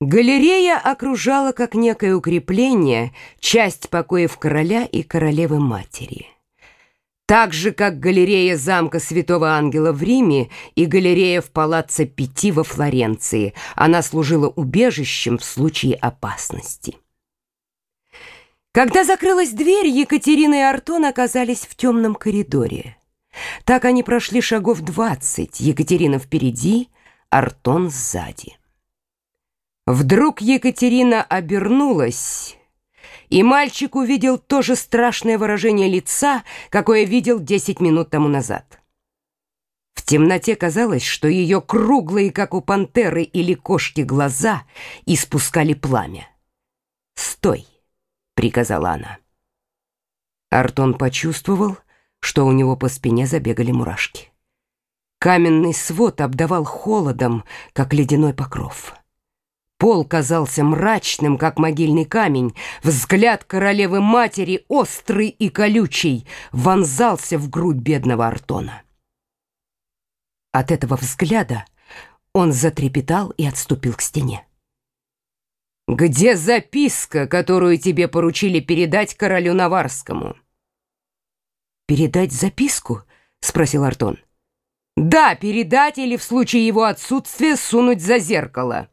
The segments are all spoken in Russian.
Галерея окружала как некое укрепление часть покоев короля и королевы-матери. Так же, как галерея замка Святого Ангела в Риме и галерея в Палаццо Пяти во Флоренции, она служила убежищем в случае опасности. Когда закрылась дверь, Екатерина и Артон оказались в темном коридоре. Так они прошли шагов двадцать, Екатерина впереди, Артон сзади. Вдруг Екатерина обернулась, и мальчик увидел то же страшное выражение лица, какое видел десять минут тому назад. В темноте казалось, что ее круглые, как у пантеры или кошки, глаза испускали пламя. «Стой!» — приказала она. Артон почувствовал, что у него по спине забегали мурашки. Каменный свод обдавал холодом, как ледяной покров. Пол казался мрачным, как могильный камень. Взгляд королевы-матери, острый и колючий, вонзался в грудь бедного Артона. От этого взгляда он затрепетал и отступил к стене. «Где записка, которую тебе поручили передать королю Наварскому?» «Передать записку?» — спросил Артон. «Да, передать или в случае его отсутствия сунуть за зеркало».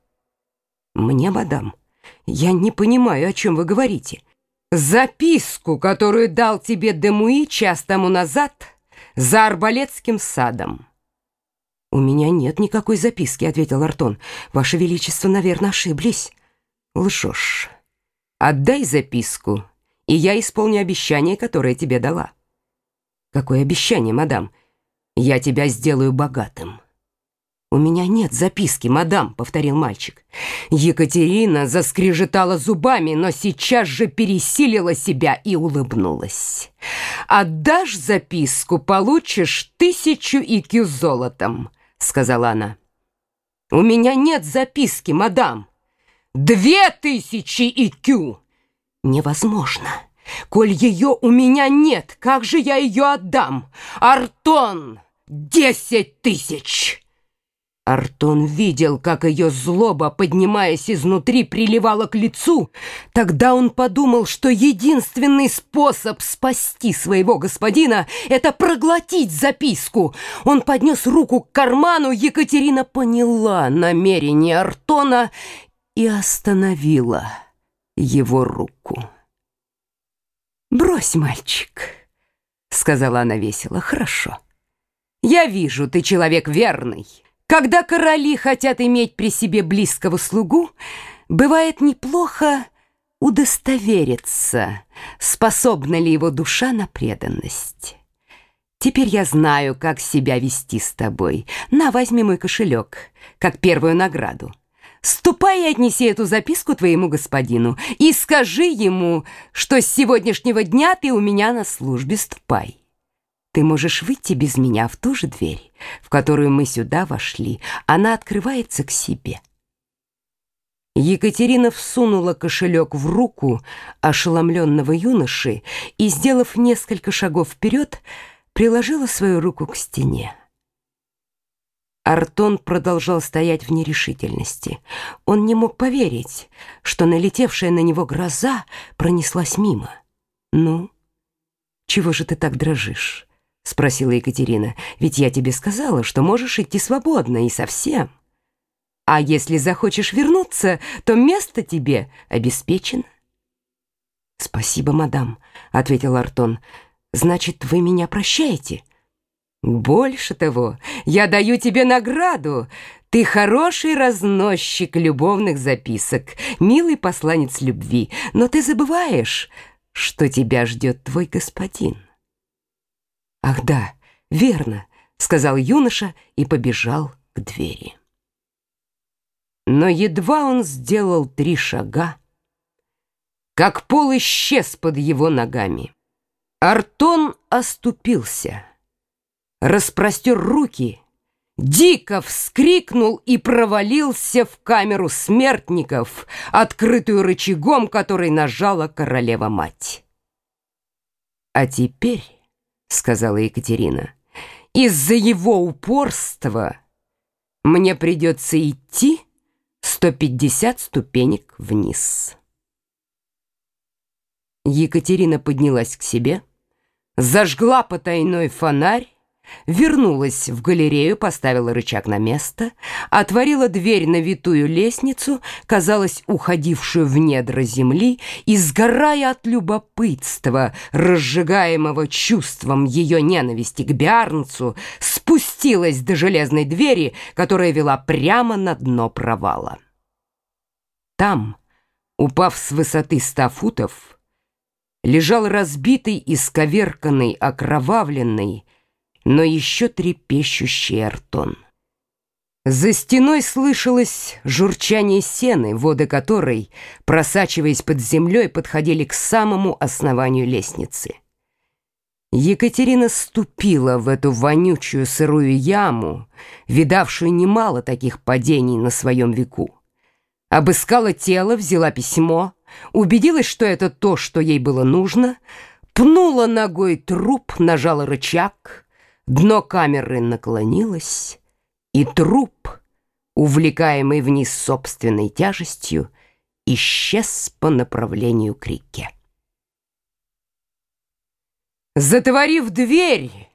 «Мне, мадам, я не понимаю, о чем вы говорите». «Записку, которую дал тебе Демуи час тому назад за Арбалетским садом». «У меня нет никакой записки», — ответил Артон. «Ваше Величество, наверное, ошиблись». «Лжешь. Отдай записку, и я исполню обещание, которое тебе дала». «Какое обещание, мадам? Я тебя сделаю богатым». «У меня нет записки, мадам», — повторил мальчик. Екатерина заскрежетала зубами, но сейчас же пересилила себя и улыбнулась. «Отдашь записку, получишь тысячу икю золотом», — сказала она. «У меня нет записки, мадам». «Две тысячи икю!» «Невозможно. Коль ее у меня нет, как же я ее отдам? Артон, десять тысяч!» Артон видел, как ее злоба, поднимаясь изнутри, приливала к лицу. Тогда он подумал, что единственный способ спасти своего господина — это проглотить записку. Он поднес руку к карману, Екатерина поняла намерение Артона и остановила его руку. «Брось, мальчик», — сказала она весело, — «хорошо. Я вижу, ты человек верный». Когда короли хотят иметь при себе близкого слугу, бывает неплохо удостовериться, способна ли его душа на преданность. Теперь я знаю, как себя вести с тобой. На, возьми мой кошелек, как первую награду. Ступай и отнеси эту записку твоему господину и скажи ему, что с сегодняшнего дня ты у меня на службе. Ступай. Ты можешь выйти без меня в ту же дверь, в которую мы сюда вошли. Она открывается к себе. Екатерина всунула кошелек в руку ошеломленного юноши и, сделав несколько шагов вперед, приложила свою руку к стене. Артон продолжал стоять в нерешительности. Он не мог поверить, что налетевшая на него гроза пронеслась мимо. «Ну, чего же ты так дрожишь?» — спросила Екатерина. «Ведь я тебе сказала, что можешь идти свободно и совсем. А если захочешь вернуться, то место тебе обеспечено». «Спасибо, мадам», — ответил Артон. «Значит, вы меня прощаете?» «Больше того, я даю тебе награду. Ты хороший разносчик любовных записок, милый посланец любви, но ты забываешь, что тебя ждет твой господин». «Ах да, верно», — сказал юноша и побежал к двери. Но едва он сделал три шага, как пол исчез под его ногами. Артон оступился, распростер руки, дико вскрикнул и провалился в камеру смертников, открытую рычагом, который нажала королева-мать. А теперь... — сказала Екатерина. «Из-за его упорства мне придется идти с 150 ступенек вниз. Екатерина поднялась к себе, зажгла потайной фонарь Вернулась в галерею, поставила рычаг на место, отворила дверь на витую лестницу, казалось, уходившую в недра земли, и, сгорая от любопытства, разжигаемого чувством ее ненависти к Биарнцу, спустилась до железной двери, которая вела прямо на дно провала. Там, упав с высоты ста футов, лежал разбитый, исковерканный, окровавленный, но еще трепещущий Артон. За стеной слышалось журчание сены, воды которой, просачиваясь под землей, подходили к самому основанию лестницы. Екатерина ступила в эту вонючую сырую яму, видавшую немало таких падений на своем веку. Обыскала тело, взяла письмо, убедилась, что это то, что ей было нужно, пнула ногой труп, нажала рычаг — Дно камеры наклонилось, и труп, увлекаемый вниз собственной тяжестью, исчез по направлению к реке. Затворив дверь,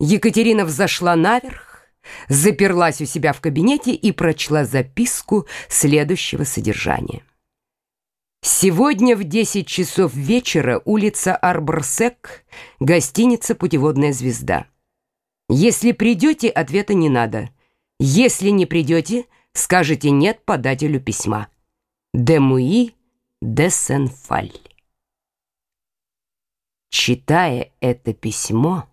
Екатерина взошла наверх, заперлась у себя в кабинете и прочла записку следующего содержания. Сегодня в 10 часов вечера улица Арборсек, гостиница «Путеводная звезда». Если придете, ответа не надо. Если не придете, скажете «нет» подателю письма. Демуи де Сенфаль. Читая это письмо,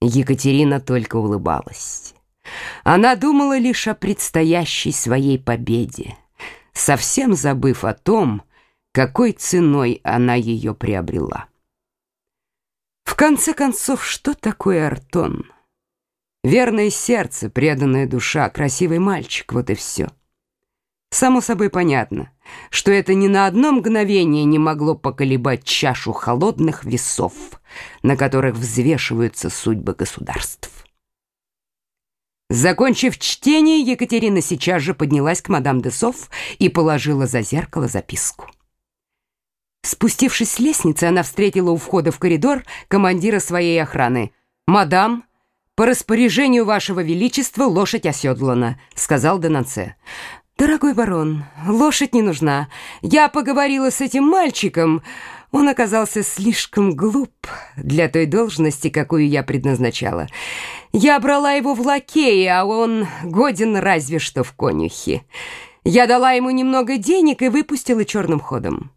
Екатерина только улыбалась. Она думала лишь о предстоящей своей победе, совсем забыв о том, какой ценой она ее приобрела. В конце концов, что такое Артон? Верное сердце, преданная душа, красивый мальчик, вот и все. Само собой понятно, что это ни на одно мгновение не могло поколебать чашу холодных весов, на которых взвешиваются судьбы государств. Закончив чтение, Екатерина сейчас же поднялась к мадам де Соф и положила за зеркало записку. Спустившись с лестницы, она встретила у входа в коридор командира своей охраны. «Мадам, по распоряжению вашего величества лошадь оседлана», — сказал Денансе. «Дорогой барон, лошадь не нужна. Я поговорила с этим мальчиком. Он оказался слишком глуп для той должности, какую я предназначала. Я брала его в лакеи, а он годен разве что в конюхе. Я дала ему немного денег и выпустила черным ходом».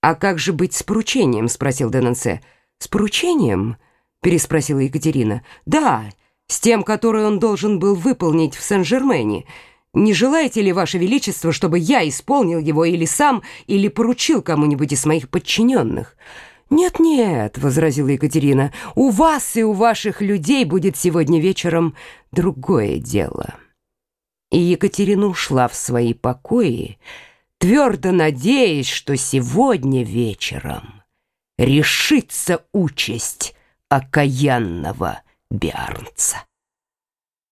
«А как же быть с поручением?» — спросил Денансе. «С поручением?» — переспросила Екатерина. «Да, с тем, которое он должен был выполнить в Сен-Жермене. Не желаете ли, Ваше Величество, чтобы я исполнил его или сам, или поручил кому-нибудь из моих подчиненных?» «Нет-нет», — возразила Екатерина, — «у вас и у ваших людей будет сегодня вечером другое дело». И Екатерина ушла в свои покои, твердо надеясь, что сегодня вечером решится участь окаянного Биарнца.